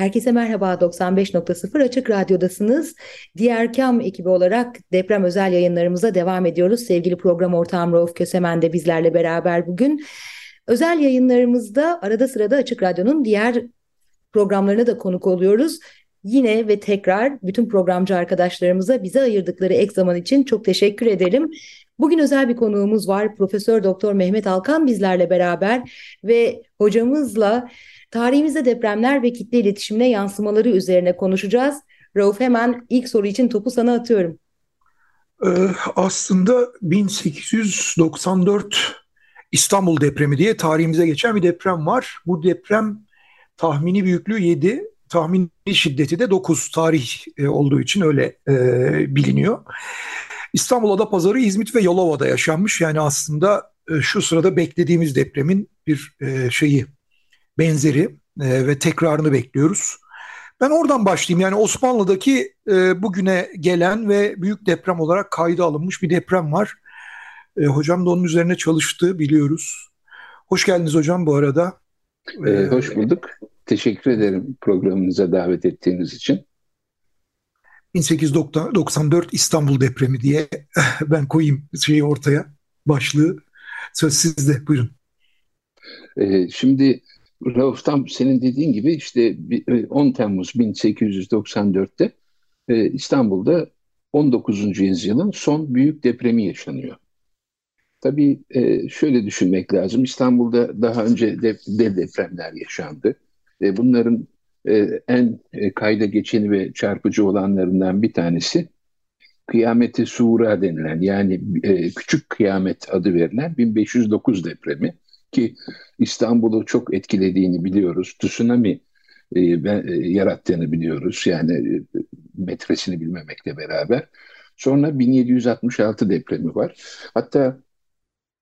Herkese merhaba 95.0 Açık Radyo'dasınız. Diğer Kam ekibi olarak deprem özel yayınlarımıza devam ediyoruz. Sevgili program ortağım Rauf Kösemen de bizlerle beraber bugün. Özel yayınlarımızda arada sırada Açık Radyo'nun diğer programlarına da konuk oluyoruz. Yine ve tekrar bütün programcı arkadaşlarımıza bize ayırdıkları ek zaman için çok teşekkür ederim. Bugün özel bir konuğumuz var. Profesör Doktor Mehmet Alkan bizlerle beraber ve hocamızla tarihimizde depremler ve kitle iletişimine yansımaları üzerine konuşacağız. Rauf hemen ilk soru için topu sana atıyorum. Ee, aslında 1894 İstanbul depremi diye tarihimize geçen bir deprem var. Bu deprem tahmini büyüklüğü 7, tahmini şiddeti de 9 tarih e, olduğu için öyle e, biliniyor. İstanbul Adapazarı, İzmit ve Yalova'da yaşanmış. Yani aslında şu sırada beklediğimiz depremin bir şeyi benzeri e, ve tekrarını bekliyoruz. Ben oradan başlayayım. Yani Osmanlı'daki e, bugüne gelen ve büyük deprem olarak kayda alınmış bir deprem var. E, hocam da onun üzerine çalıştı biliyoruz. Hoş geldiniz hocam bu arada. Ee, hoş bulduk. Teşekkür ederim programınıza davet ettiğiniz için. 1894 İstanbul depremi diye ben koyayım şeyi ortaya başlığı. Söz sizde buyurun. Ee, şimdi Rauf tam senin dediğin gibi işte 10 e, Temmuz 1894'te e, İstanbul'da 19. yüzyılın son büyük depremi yaşanıyor. Tabii e, şöyle düşünmek lazım. İstanbul'da daha önce de, de depremler yaşandı. Bunların en kayda geçeni ve çarpıcı olanlarından bir tanesi Kıyameti Suğra denilen yani Küçük Kıyamet adı verilen 1509 depremi ki İstanbul'u çok etkilediğini biliyoruz. Tsunami e, e, yarattığını biliyoruz. Yani e, metresini bilmemekle beraber. Sonra 1766 depremi var. Hatta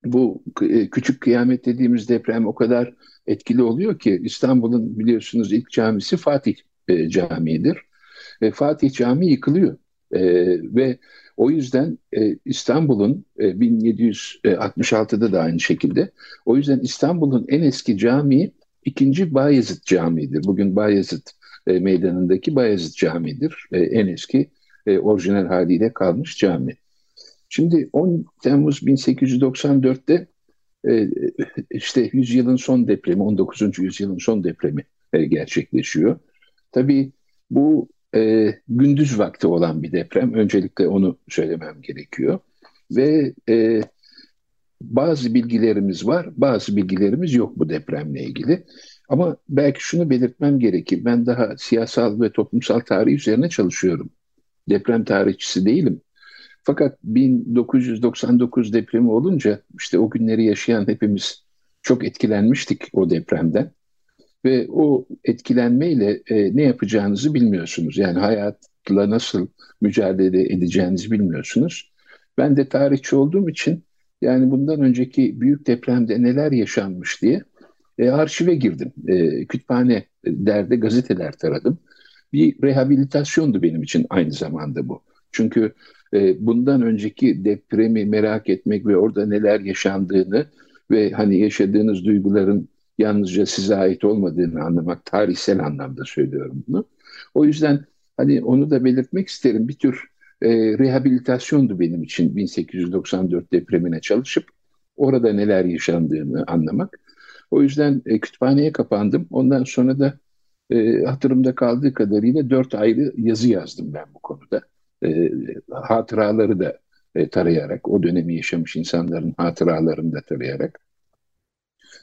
bu e, küçük kıyamet dediğimiz deprem o kadar etkili oluyor ki İstanbul'un biliyorsunuz ilk camisi Fatih e, Camii'dir. E, Fatih Camii yıkılıyor. E, ve o yüzden e, İstanbul'un e, 1766'da da aynı şekilde. O yüzden İstanbul'un en eski camii ikinci Bayezid Camii'dir. Bugün Bayezid e, meydanındaki Bayezid Camii'dir. E, en eski e, orijinal haliyle kalmış cami. Şimdi 10 Temmuz 1894'te e, işte yüzyılın son depremi, 19. yüzyılın son depremi e, gerçekleşiyor. Tabii bu e, gündüz vakti olan bir deprem. Öncelikle onu söylemem gerekiyor. Ve e, bazı bilgilerimiz var, bazı bilgilerimiz yok bu depremle ilgili. Ama belki şunu belirtmem gerekir. Ben daha siyasal ve toplumsal tarih üzerine çalışıyorum. Deprem tarihçisi değilim. Fakat 1999 depremi olunca işte o günleri yaşayan hepimiz çok etkilenmiştik o depremden ve o etkilenmeyle e, ne yapacağınızı bilmiyorsunuz. Yani hayatla nasıl mücadele edeceğinizi bilmiyorsunuz. Ben de tarihçi olduğum için yani bundan önceki büyük depremde neler yaşanmış diye e, arşive girdim. E, kütüphane derde gazeteler taradım. Bir rehabilitasyondu benim için aynı zamanda bu. Çünkü e, bundan önceki depremi merak etmek ve orada neler yaşandığını ve hani yaşadığınız duyguların yalnızca size ait olmadığını anlamak, tarihsel anlamda söylüyorum bunu. O yüzden hani onu da belirtmek isterim. Bir tür e, rehabilitasyondu benim için 1894 depremine çalışıp orada neler yaşandığını anlamak. O yüzden e, kütüphaneye kapandım. Ondan sonra da e, hatırımda kaldığı kadarıyla dört ayrı yazı yazdım ben bu konuda. E, hatıraları da e, tarayarak, o dönemi yaşamış insanların hatıralarını da tarayarak.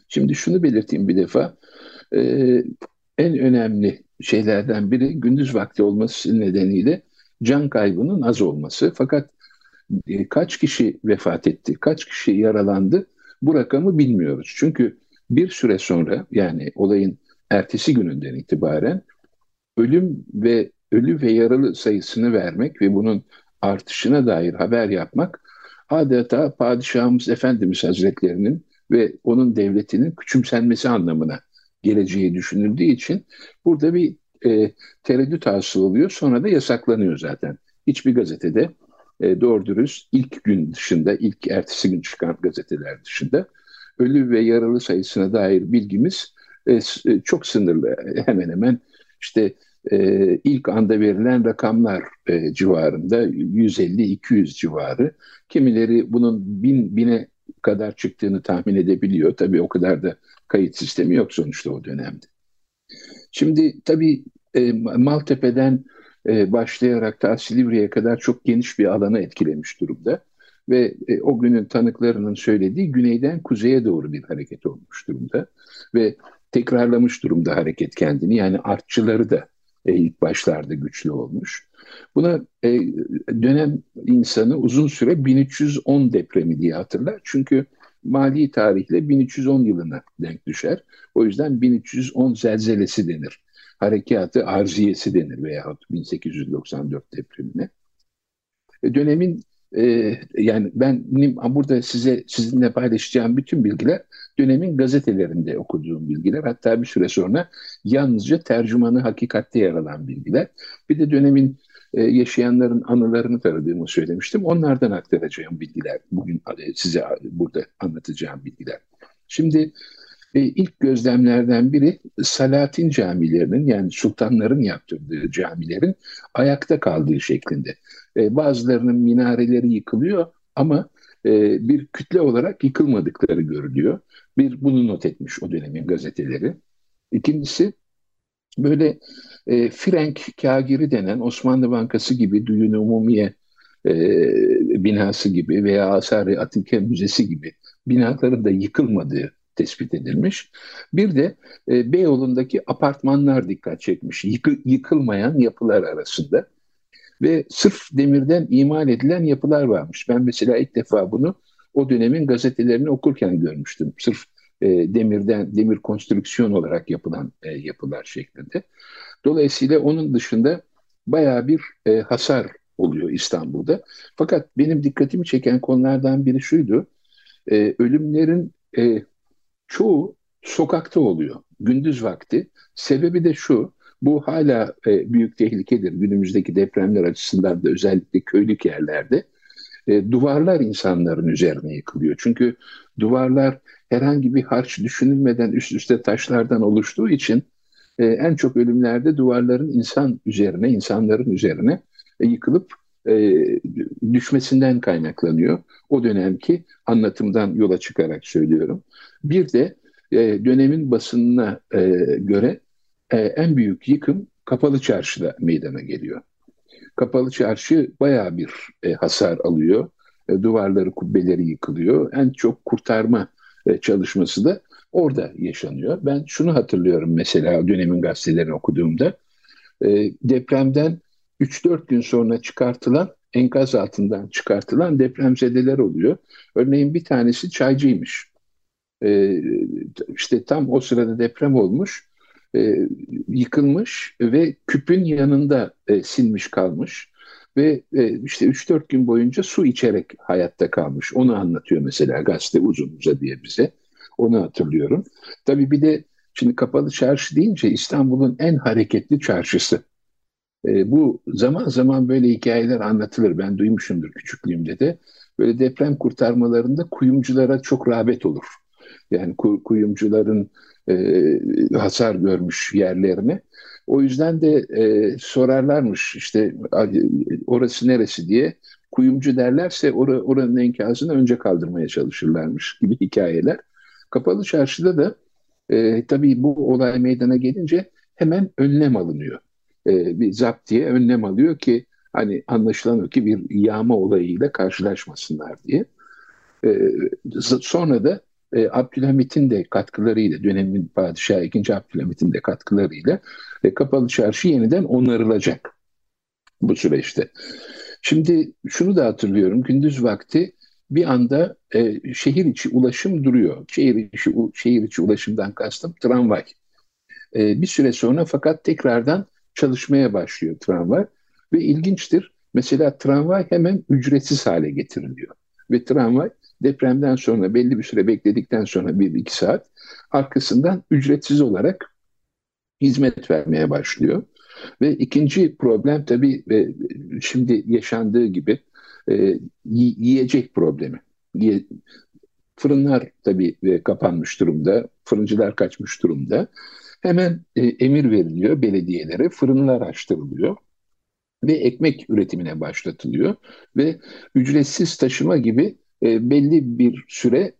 Şimdi şunu belirteyim bir defa. E, en önemli şeylerden biri gündüz vakti olması nedeniyle can kaybının az olması. Fakat e, kaç kişi vefat etti, kaç kişi yaralandı bu rakamı bilmiyoruz. Çünkü bir süre sonra yani olayın ertesi gününden itibaren ölüm ve ölü ve yaralı sayısını vermek ve bunun artışına dair haber yapmak adeta padişahımız Efendimiz Hazretlerinin ve onun devletinin küçümsenmesi anlamına geleceği düşünüldüğü için burada bir e, tereddüt hasıl oluyor. Sonra da yasaklanıyor zaten. Hiçbir gazetede e, doğru dürüst ilk gün dışında, ilk ertesi gün çıkan gazeteler dışında ölü ve yaralı sayısına dair bilgimiz e, e çok sınırlı. Hemen hemen işte e, ilk anda verilen rakamlar e, civarında 150-200 civarı. Kimileri bunun bin, bine kadar çıktığını tahmin edebiliyor. Tabii o kadar da kayıt sistemi yok sonuçta o dönemde. Şimdi tabii e, Maltepe'den e, başlayarak ta Silivri'ye kadar çok geniş bir alanı etkilemiş durumda. Ve e, o günün tanıklarının söylediği güneyden kuzeye doğru bir hareket olmuş durumda. Ve tekrarlamış durumda hareket kendini. Yani artçıları da e, ilk başlarda güçlü olmuş. Buna e, dönem insanı uzun süre 1310 depremi diye hatırlar. Çünkü mali tarihle 1310 yılına denk düşer. O yüzden 1310 zelzelesi denir. Harekatı arziyesi denir veyahut 1894 depremine. E, dönemin e, yani ben burada size sizinle paylaşacağım bütün bilgiler dönemin gazetelerinde okuduğum bilgiler. Hatta bir süre sonra yalnızca tercümanı hakikatte yer alan bilgiler. Bir de dönemin e, yaşayanların anılarını taradığımı söylemiştim. Onlardan aktaracağım bilgiler. Bugün e, size burada anlatacağım bilgiler. Şimdi e, ilk gözlemlerden biri Salatin camilerinin yani sultanların yaptırdığı camilerin ayakta kaldığı şeklinde. E, bazılarının minareleri yıkılıyor ama e, bir kütle olarak yıkılmadıkları görülüyor. Bir bunu not etmiş o dönemin gazeteleri. İkincisi böyle e, Frenk Kagiri denen Osmanlı Bankası gibi Düğün Umumiye e, binası gibi veya Asari Atike Müzesi gibi binaların da yıkılmadığı tespit edilmiş. Bir de e, Beyoğlu'ndaki apartmanlar dikkat çekmiş. Yıkı, yıkılmayan yapılar arasında ve sırf demirden imal edilen yapılar varmış. Ben mesela ilk defa bunu o dönemin gazetelerini okurken görmüştüm. Sırf e, demirden, demir konstrüksiyon olarak yapılan e, yapılar şeklinde. Dolayısıyla onun dışında baya bir e, hasar oluyor İstanbul'da. Fakat benim dikkatimi çeken konulardan biri şuydu. E, ölümlerin e, çoğu sokakta oluyor. Gündüz vakti. Sebebi de şu. Bu hala e, büyük tehlikedir günümüzdeki depremler açısından da özellikle köylük yerlerde. E, duvarlar insanların üzerine yıkılıyor. Çünkü duvarlar herhangi bir harç düşünülmeden üst üste taşlardan oluştuğu için e, en çok ölümlerde duvarların insan üzerine, insanların üzerine e, yıkılıp e, düşmesinden kaynaklanıyor. O dönemki anlatımdan yola çıkarak söylüyorum. Bir de e, dönemin basınına e, göre e, en büyük yıkım Kapalı Çarşı'da meydana geliyor. Kapalı Çarşı bayağı bir e, hasar alıyor. E, duvarları, kubbeleri yıkılıyor. En çok kurtarma çalışması da orada yaşanıyor. Ben şunu hatırlıyorum mesela dönemin gazetelerini okuduğumda. Depremden 3-4 gün sonra çıkartılan, enkaz altından çıkartılan depremzedeler oluyor. Örneğin bir tanesi çaycıymış. E, işte tam o sırada deprem olmuş e, yıkılmış ve küpün yanında e, sinmiş kalmış ve e, işte 3-4 gün boyunca su içerek hayatta kalmış. Onu anlatıyor mesela gazete uzun diye bize. Onu hatırlıyorum. Tabii bir de şimdi kapalı çarşı deyince İstanbul'un en hareketli çarşısı. E, bu zaman zaman böyle hikayeler anlatılır. Ben duymuşumdur küçüklüğümde de. Böyle deprem kurtarmalarında kuyumculara çok rağbet olur. Yani kuyumcuların e, hasar görmüş yerlerini. O yüzden de e, sorarlarmış işte orası neresi diye. Kuyumcu derlerse or oranın enkazını önce kaldırmaya çalışırlarmış gibi hikayeler. Kapalı çarşıda da e, tabii bu olay meydana gelince hemen önlem alınıyor. E, bir zaptiye önlem alıyor ki hani anlaşılan o ki bir yağma olayıyla karşılaşmasınlar diye. E, sonra da e, Abdülhamit'in de katkılarıyla, dönemin padişahı 2. Abdülhamit'in de katkılarıyla e, Kapalı Çarşı yeniden onarılacak bu süreçte. Şimdi şunu da hatırlıyorum, gündüz vakti bir anda e, şehir içi ulaşım duruyor. Şehir içi, şehir içi ulaşımdan kastım tramvay. E, bir süre sonra fakat tekrardan çalışmaya başlıyor tramvay. Ve ilginçtir mesela tramvay hemen ücretsiz hale getiriliyor. Ve tramvay depremden sonra belli bir süre bekledikten sonra bir iki saat arkasından ücretsiz olarak hizmet vermeye başlıyor. Ve ikinci problem tabii e, şimdi yaşandığı gibi e, yiyecek problemi. Fırınlar tabii e, kapanmış durumda, fırıncılar kaçmış durumda. Hemen emir veriliyor belediyelere, fırınlar açtırılıyor ve ekmek üretimine başlatılıyor ve ücretsiz taşıma gibi belli bir süre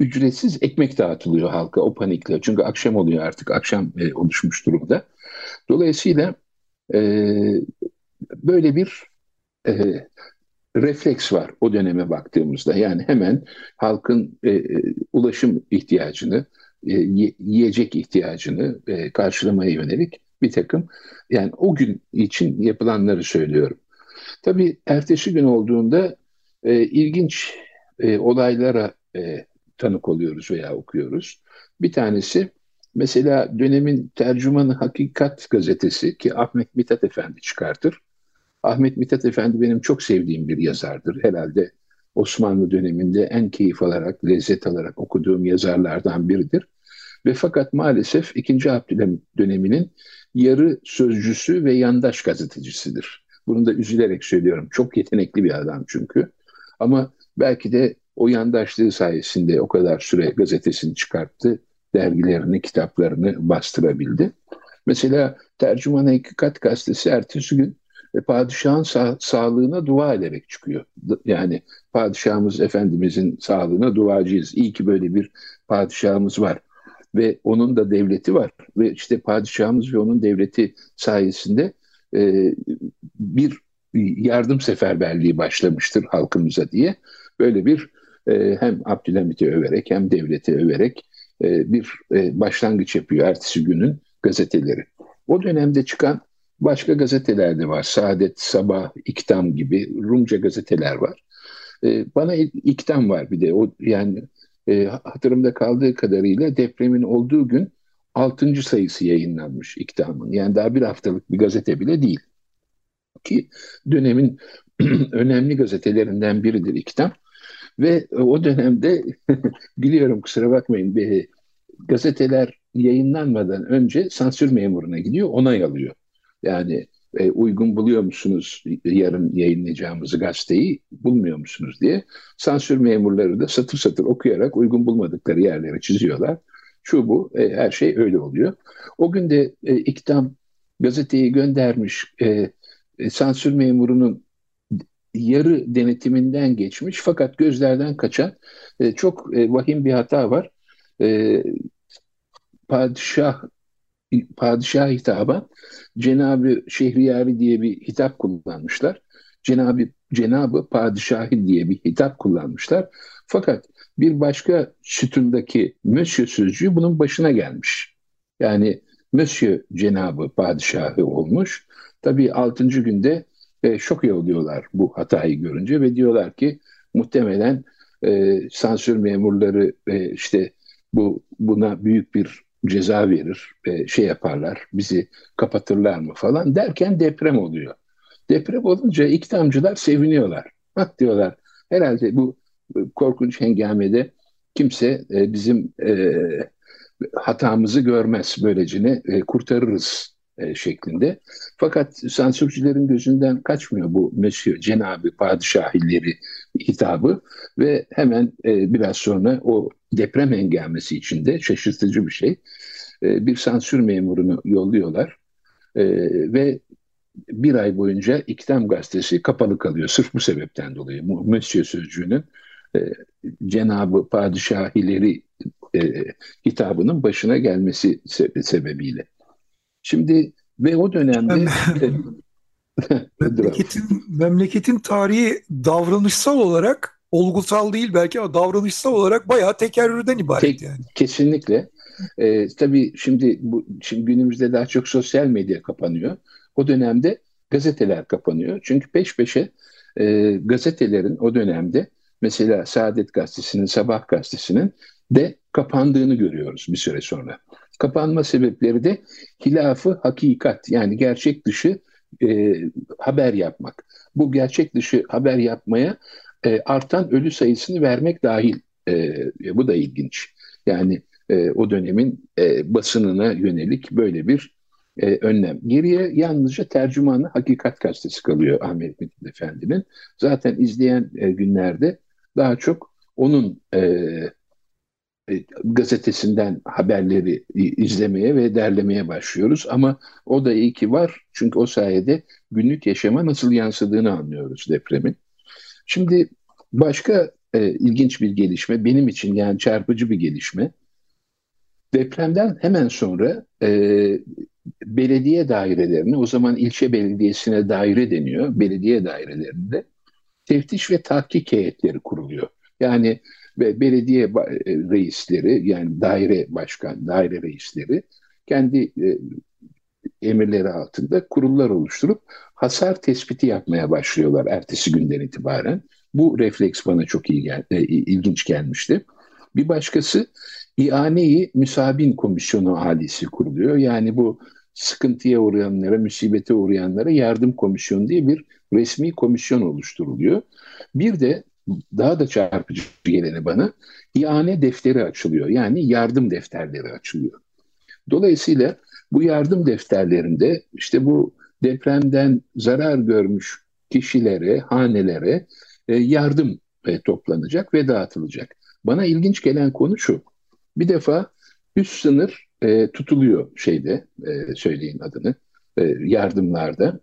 ücretsiz ekmek dağıtılıyor halka o panikle. Çünkü akşam oluyor artık, akşam oluşmuş durumda. Dolayısıyla e, böyle bir e, refleks var o döneme baktığımızda. Yani hemen halkın e, ulaşım ihtiyacını, e, yiyecek ihtiyacını e, karşılamaya yönelik bir takım yani o gün için yapılanları söylüyorum. Tabii ertesi gün olduğunda e, ilginç e, olaylara e, tanık oluyoruz veya okuyoruz. Bir tanesi Mesela dönemin tercümanı Hakikat gazetesi ki Ahmet Mithat Efendi çıkartır. Ahmet Mithat Efendi benim çok sevdiğim bir yazardır. Herhalde Osmanlı döneminde en keyif alarak, lezzet alarak okuduğum yazarlardan biridir. Ve fakat maalesef 2. Abdülhamit döneminin yarı sözcüsü ve yandaş gazetecisidir. Bunu da üzülerek söylüyorum. Çok yetenekli bir adam çünkü. Ama belki de o yandaşlığı sayesinde o kadar süre gazetesini çıkarttı dergilerini, kitaplarını bastırabildi. Mesela Tercüman Hakikat Gazetesi ertesi gün e, padişahın sa- sağlığına dua ederek çıkıyor. Yani padişahımız Efendimizin sağlığına duacıyız. İyi ki böyle bir padişahımız var. Ve onun da devleti var. Ve işte padişahımız ve onun devleti sayesinde e, bir yardım seferberliği başlamıştır halkımıza diye. Böyle bir e, hem Abdülhamit'i överek hem devleti överek e, bir e, başlangıç yapıyor ertesi günün gazeteleri. O dönemde çıkan başka gazeteler de var. Saadet, Sabah, İktam gibi Rumca gazeteler var. E, bana İktam var bir de. O yani hatırımda kaldığı kadarıyla depremin olduğu gün 6. sayısı yayınlanmış İktam'ın. Yani daha bir haftalık bir gazete bile değil. Ki dönemin önemli gazetelerinden biridir İktam. Ve o dönemde biliyorum kusura bakmayın bir, gazeteler yayınlanmadan önce sansür memuruna gidiyor onay alıyor. Yani e, uygun buluyor musunuz yarın yayınlayacağımız gazeteyi bulmuyor musunuz diye sansür memurları da satır satır okuyarak uygun bulmadıkları yerlere çiziyorlar. Şu bu e, her şey öyle oluyor. O gün de e, İktam gazeteyi göndermiş e, sansür memurunun yarı denetiminden geçmiş fakat gözlerden kaçan e, çok e, vahim bir hata var. E, padişah padişah hitaben Cenabı Şehriyari diye bir hitap kullanmışlar. Cenabı Cenabı Padişahi diye bir hitap kullanmışlar. Fakat bir başka sütundaki Monsieur sözcüğü bunun başına gelmiş. Yani Monsieur Cenabı Padişahı olmuş. Tabii 6. günde e, şok oluyorlar bu hatayı görünce ve diyorlar ki muhtemelen e, sansür memurları e, işte bu buna büyük bir ceza verir, e, şey yaparlar, bizi kapatırlar mı falan derken deprem oluyor. Deprem olunca iktidarcılar seviniyorlar. Bak diyorlar herhalde bu korkunç hengamede kimse e, bizim e, hatamızı görmez böylecine e, kurtarırız e, şeklinde. Fakat sansürcülerin gözünden kaçmıyor bu Monsieur Cenabı Padişahilleri hitabı ve hemen e, biraz sonra o deprem engelmesi içinde şaşırtıcı bir şey. E, bir sansür memurunu yolluyorlar e, ve bir ay boyunca İktam Gazetesi kapalı kalıyor. Sırf bu sebepten dolayı. Monsieur sözcüğünün e, Cenabı Padişahileri e, hitabının başına gelmesi sebebiyle. Şimdi ve o dönemde memleketin, memleketin tarihi davranışsal olarak olgusal değil belki ama davranışsal olarak bayağı tekerrürden ibaret Tek, yani. Kesinlikle. Ee, tabii şimdi bu şimdi günümüzde daha çok sosyal medya kapanıyor. O dönemde gazeteler kapanıyor. Çünkü peş peşe e, gazetelerin o dönemde mesela Saadet Gazetesi'nin, Sabah Gazetesi'nin de kapandığını görüyoruz bir süre sonra. Kapanma sebepleri de hilafı hakikat yani gerçek dışı e, haber yapmak. Bu gerçek dışı haber yapmaya e, artan ölü sayısını vermek dahil. E, bu da ilginç. Yani e, o dönemin e, basınına yönelik böyle bir e, önlem. Geriye yalnızca tercümanı Hakikat Gazetesi kalıyor Ahmet Metin Efendi'nin. Zaten izleyen e, günlerde daha çok onun e, e, gazetesinden haberleri izlemeye ve derlemeye başlıyoruz. Ama o da iyi ki var çünkü o sayede günlük yaşama nasıl yansıdığını anlıyoruz depremin. Şimdi başka e, ilginç bir gelişme benim için yani çarpıcı bir gelişme. Depremden hemen sonra e, belediye dairelerine o zaman ilçe belediyesine daire deniyor. Belediye dairelerinde teftiş ve tahkik heyetleri kuruluyor. Yani ve belediye e, reisleri yani daire başkan, daire reisleri kendi e, emirleri altında kurullar oluşturup hasar tespiti yapmaya başlıyorlar ertesi günden itibaren. Bu refleks bana çok iyi gel e, ilginç gelmişti. Bir başkası İane-i Müsabin Komisyonu halisi kuruluyor. Yani bu sıkıntıya uğrayanlara, musibete uğrayanlara yardım komisyonu diye bir resmi komisyon oluşturuluyor. Bir de daha da çarpıcı geleni bana ihane defteri açılıyor. Yani yardım defterleri açılıyor. Dolayısıyla bu yardım defterlerinde işte bu depremden zarar görmüş kişilere, hanelere e, yardım e, toplanacak ve dağıtılacak. Bana ilginç gelen konu şu. Bir defa üst sınır e, tutuluyor şeyde, söyleyin adını, yardımlarda.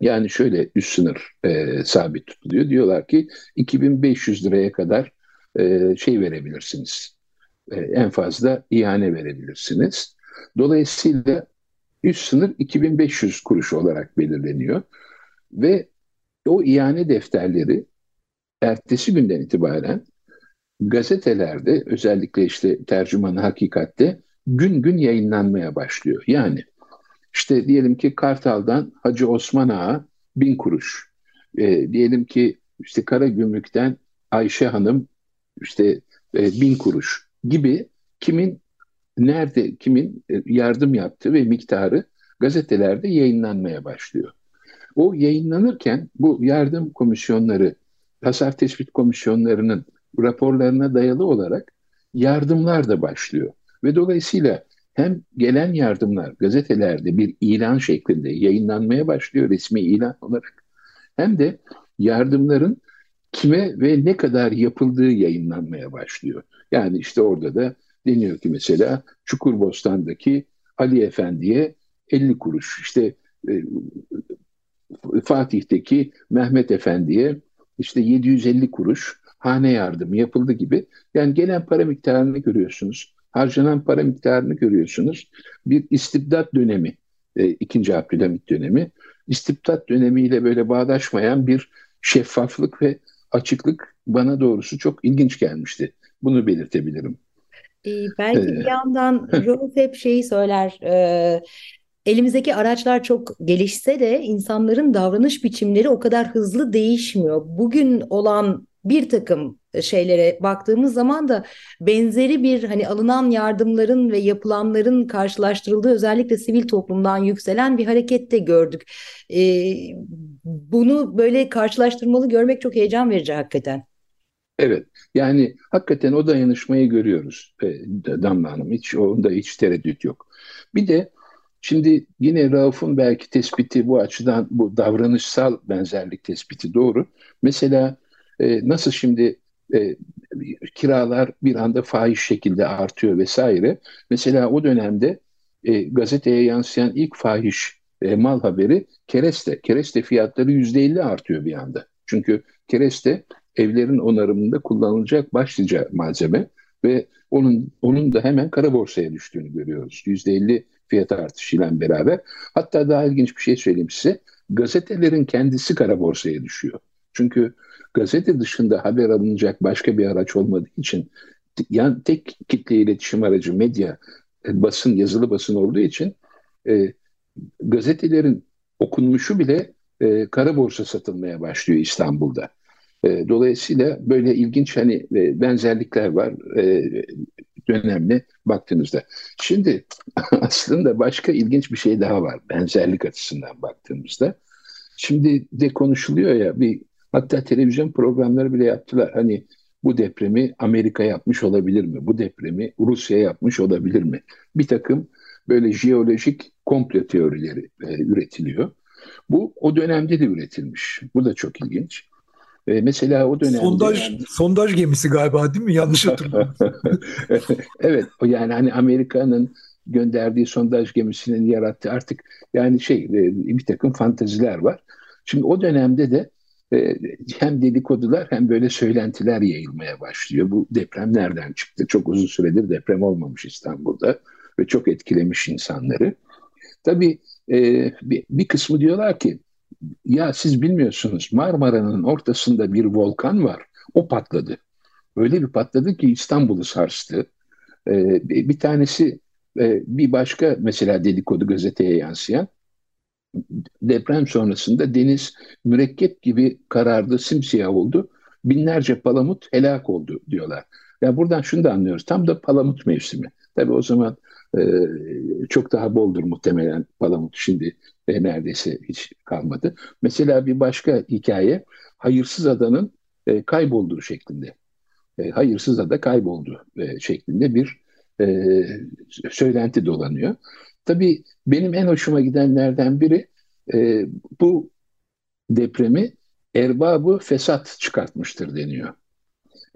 Yani şöyle üst sınır e, sabit tutuluyor. Diyorlar ki 2500 liraya kadar e, şey verebilirsiniz. E, en fazla ihane verebilirsiniz. Dolayısıyla üst sınır 2500 kuruş olarak belirleniyor. Ve o ihane defterleri ertesi günden itibaren gazetelerde özellikle işte tercümanı hakikatte gün gün yayınlanmaya başlıyor. Yani işte diyelim ki Kartal'dan Hacı Osman Ağa bin kuruş. E, diyelim ki işte Karagümrük'ten Ayşe Hanım işte e, bin kuruş gibi kimin nerede kimin e, yardım yaptığı ve miktarı gazetelerde yayınlanmaya başlıyor. O yayınlanırken bu yardım komisyonları, hasar tespit komisyonlarının raporlarına dayalı olarak yardımlar da başlıyor. Ve dolayısıyla hem gelen yardımlar gazetelerde bir ilan şeklinde yayınlanmaya başlıyor resmi ilan olarak hem de yardımların kime ve ne kadar yapıldığı yayınlanmaya başlıyor. Yani işte orada da deniyor ki mesela Çukurbostan'daki Ali Efendi'ye 50 kuruş, işte e, Fatih'teki Mehmet Efendi'ye işte 750 kuruş hane yardımı yapıldı gibi. Yani gelen para miktarını görüyorsunuz harcanan para miktarını görüyorsunuz. Bir istibdat dönemi, e, 2. Abdülhamit dönemi, istibdat dönemiyle böyle bağdaşmayan bir şeffaflık ve açıklık bana doğrusu çok ilginç gelmişti. Bunu belirtebilirim. Ee, belki ee, bir yandan Rolf hep şeyi söyler, e, elimizdeki araçlar çok gelişse de insanların davranış biçimleri o kadar hızlı değişmiyor. Bugün olan bir takım şeylere baktığımız zaman da benzeri bir hani alınan yardımların ve yapılanların karşılaştırıldığı özellikle sivil toplumdan yükselen bir hareket de gördük. Ee, bunu böyle karşılaştırmalı görmek çok heyecan verici hakikaten. Evet yani hakikaten o dayanışmayı görüyoruz e, Damla Hanım hiç onda hiç tereddüt yok. Bir de şimdi yine Rauf'un belki tespiti bu açıdan bu davranışsal benzerlik tespiti doğru. Mesela e, nasıl şimdi e, kiralar bir anda fahiş şekilde artıyor vesaire. Mesela o dönemde e, gazeteye yansıyan ilk fahiş e, mal haberi kereste. Kereste fiyatları yüzde elli artıyor bir anda. Çünkü kereste evlerin onarımında kullanılacak başlıca malzeme ve onun onun da hemen kara borsaya düştüğünü görüyoruz. Yüzde elli fiyat artışıyla beraber. Hatta daha ilginç bir şey söyleyeyim size. Gazetelerin kendisi kara borsaya düşüyor. Çünkü gazete dışında haber alınacak başka bir araç olmadığı için yani tek kitle iletişim aracı medya, e, basın, yazılı basın olduğu için e, gazetelerin okunmuşu bile e, kara borsa satılmaya başlıyor İstanbul'da. E, dolayısıyla böyle ilginç hani e, benzerlikler var e, dönemle baktığınızda. Şimdi aslında başka ilginç bir şey daha var benzerlik açısından baktığımızda. Şimdi de konuşuluyor ya bir hatta televizyon programları bile yaptılar. Hani bu depremi Amerika yapmış olabilir mi? Bu depremi Rusya yapmış olabilir mi? Bir takım böyle jeolojik komple teorileri e, üretiliyor. Bu o dönemde de üretilmiş. Bu da çok ilginç. E, mesela o dönemde... Sondaj, yani... sondaj gemisi galiba değil mi? Yanlış hatırlamıyorum. evet. Yani hani Amerika'nın gönderdiği sondaj gemisinin yarattığı artık yani şey e, bir takım fantaziler var. Şimdi o dönemde de e, hem dedikodular hem böyle söylentiler yayılmaya başlıyor. Bu deprem nereden çıktı? Çok uzun süredir deprem olmamış İstanbul'da ve çok etkilemiş insanları. Tabii e, bir, kısmı diyorlar ki ya siz bilmiyorsunuz Marmara'nın ortasında bir volkan var. O patladı. Öyle bir patladı ki İstanbul'u sarstı. E, bir tanesi e, bir başka mesela dedikodu gazeteye yansıyan deprem sonrasında deniz mürekkep gibi karardı, simsiyah oldu. Binlerce palamut helak oldu diyorlar. Ya yani buradan şunu da anlıyoruz. Tam da palamut mevsimi. Tabii o zaman e, çok daha boldur muhtemelen palamut. Şimdi e, neredeyse hiç kalmadı. Mesela bir başka hikaye hayırsız adanın e, kaybolduğu şeklinde. E, hayırsız ada kayboldu e, şeklinde bir e, söylenti dolanıyor. Tabii benim en hoşuma gidenlerden biri e, bu depremi erbabı fesat çıkartmıştır deniyor.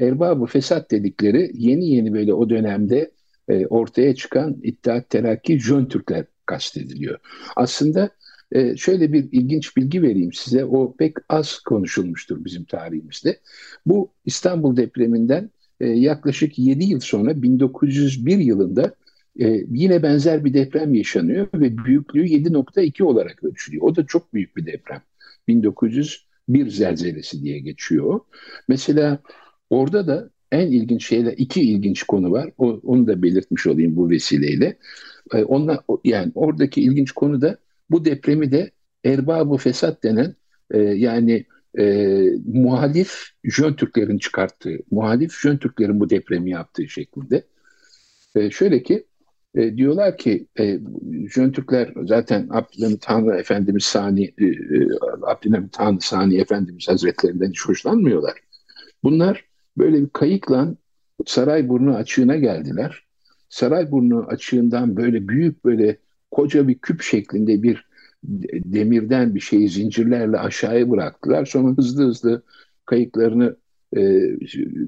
Erbabı fesat dedikleri yeni yeni böyle o dönemde e, ortaya çıkan İttihat Terakki Jön Türkler kastediliyor. Aslında e, şöyle bir ilginç bilgi vereyim size. O pek az konuşulmuştur bizim tarihimizde. Bu İstanbul depreminden e, yaklaşık 7 yıl sonra 1901 yılında e, yine benzer bir deprem yaşanıyor ve büyüklüğü 7.2 olarak ölçülüyor. O da çok büyük bir deprem. 1901 zelzelesi diye geçiyor. Mesela orada da en ilginç şeyler, iki ilginç konu var. O, onu da belirtmiş olayım bu vesileyle. E, onunla, yani oradaki ilginç konu da bu depremi de erbab fesat denen e, yani e, muhalif Jön Türklerin çıkarttığı, muhalif Jön Türklerin bu depremi yaptığı şeklinde. E, şöyle ki e, diyorlar ki e, Jön Türkler zaten Abdülhamit Tanrı Efendimiz Sani e, e, Abdülhamit Tanrı Sani Efendimiz Hazretlerinden hiç hoşlanmıyorlar. Bunlar böyle bir kayıkla Sarayburnu açığına geldiler. Sarayburnu açığından böyle büyük böyle koca bir küp şeklinde bir demirden bir şeyi zincirlerle aşağıya bıraktılar. Sonra hızlı hızlı kayıklarını e,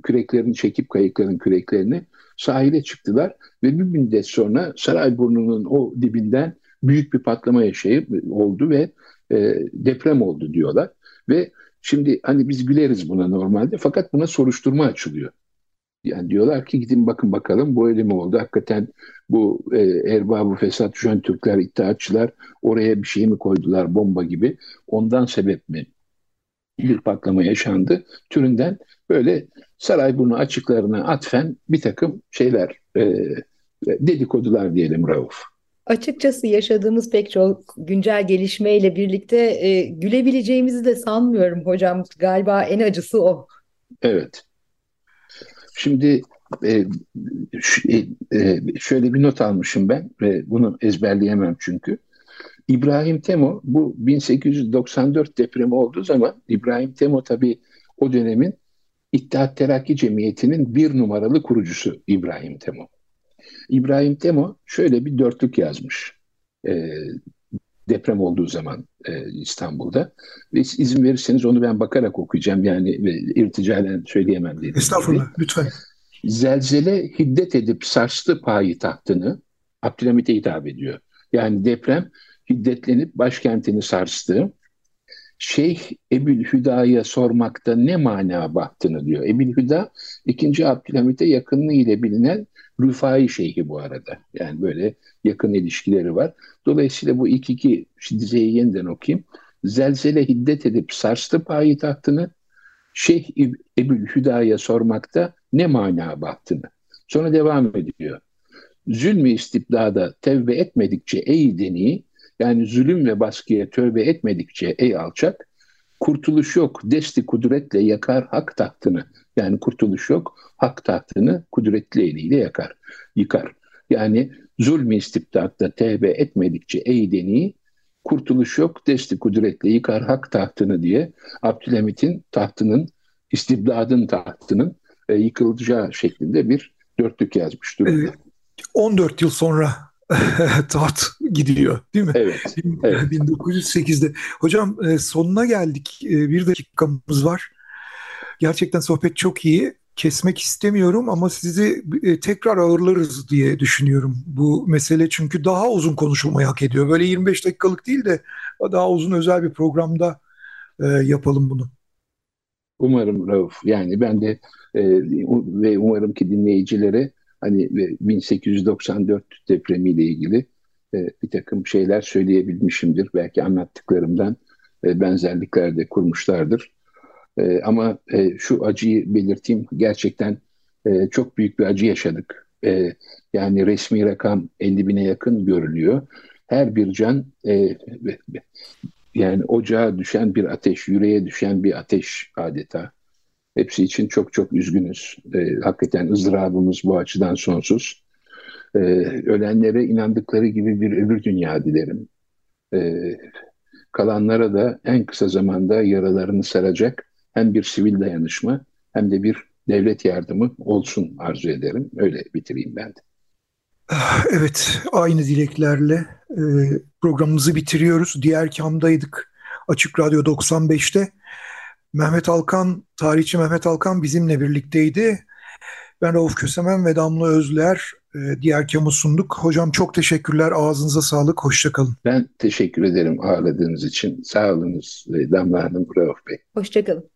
küreklerini çekip kayıkların küreklerini sahile çıktılar ve bir müddet sonra Sarayburnu'nun o dibinden büyük bir patlama yaşayıp oldu ve e, deprem oldu diyorlar. Ve şimdi hani biz güleriz buna normalde fakat buna soruşturma açılıyor. Yani diyorlar ki gidin bakın bakalım bu öyle mi oldu? Hakikaten bu e, erbabı fesat jön Türkler, iddiatçılar oraya bir şey mi koydular bomba gibi? Ondan sebep mi bir patlama yaşandı? Türünden böyle Sarayburnu açıklarına atfen bir takım şeyler, e, dedikodular diyelim Rauf. Açıkçası yaşadığımız pek çok güncel gelişmeyle birlikte e, gülebileceğimizi de sanmıyorum hocam. Galiba en acısı o. Evet. Şimdi e, e, e, şöyle bir not almışım ben ve bunu ezberleyemem çünkü. İbrahim Temo bu 1894 depremi olduğu zaman İbrahim Temo tabii o dönemin İttihat Terakki Cemiyeti'nin bir numaralı kurucusu İbrahim Temo. İbrahim Temo şöyle bir dörtlük yazmış e, deprem olduğu zaman e, İstanbul'da. Ve izin verirseniz onu ben bakarak okuyacağım yani e, irticalen söyleyemem dedim. Estağfurullah lütfen. Zelzele hiddet edip sarstı payitahtını Abdülhamit'e hitap ediyor. Yani deprem hiddetlenip başkentini sarstı. Şeyh Ebil Hüda'ya sormakta ne mana baktığını diyor. Ebil Hüda 2. Abdülhamit'e yakınlığı ile bilinen Rüfai Şeyhi bu arada. Yani böyle yakın ilişkileri var. Dolayısıyla bu ilk iki dizeyi yeniden okuyayım. Zelzele hiddet edip sarstı payitahtını. Şeyh Ebil Hüda'ya sormakta ne mana baktığını. Sonra devam ediyor. Zulmü istibdada tevbe etmedikçe ey deni Yani zulüm ve baskıya tövbe etmedikçe ey alçak, kurtuluş yok, desti kudretle yakar hak tahtını. Yani kurtuluş yok, hak tahtını kudretli eliyle yakar, yıkar. Yani zulmü istibdatta tevbe etmedikçe ey deni, kurtuluş yok, desti kudretle yıkar hak tahtını diye Abdülhamit'in tahtının, istibdadın tahtının e, yıkılacağı şeklinde bir dörtlük yazmış durumda. 14 yıl sonra taht gidiyor değil mi? Evet. evet. 1908'de. Hocam e, sonuna geldik. E, bir dakikamız var. Gerçekten sohbet çok iyi. Kesmek istemiyorum ama sizi e, tekrar ağırlarız diye düşünüyorum. Bu mesele çünkü daha uzun konuşulmayı hak ediyor. Böyle 25 dakikalık değil de daha uzun özel bir programda yapalım bunu. Umarım Rauf. Yani ben de ve umarım ki dinleyicilere hani 1894 depremiyle ilgili e, bir takım şeyler söyleyebilmişimdir. Belki anlattıklarımdan e, benzerlikler de kurmuşlardır. E, ama e, şu acıyı belirteyim. Gerçekten e, çok büyük bir acı yaşadık. E, yani resmi rakam 50 bine yakın görülüyor. Her bir can e, yani ocağa düşen bir ateş, yüreğe düşen bir ateş adeta. Hepsi için çok çok üzgünüz. E, hakikaten ızdırabımız bu açıdan sonsuz. E, ölenlere inandıkları gibi bir öbür dünya dilerim. E, kalanlara da en kısa zamanda yaralarını saracak hem bir sivil dayanışma hem de bir devlet yardımı olsun arzu ederim. Öyle bitireyim ben de. Evet, aynı dileklerle e, programımızı bitiriyoruz. Diğer kamdaydık Açık Radyo 95'te. Mehmet Alkan, tarihçi Mehmet Alkan bizimle birlikteydi. Ben Rauf Kösemen ve Damla Özler e, diğer kamu sunduk. Hocam çok teşekkürler. Ağzınıza sağlık. Hoşçakalın. Ben teşekkür ederim ağırladığınız için. Sağ olunuz Damla Hanım, Rauf Bey. Hoşçakalın.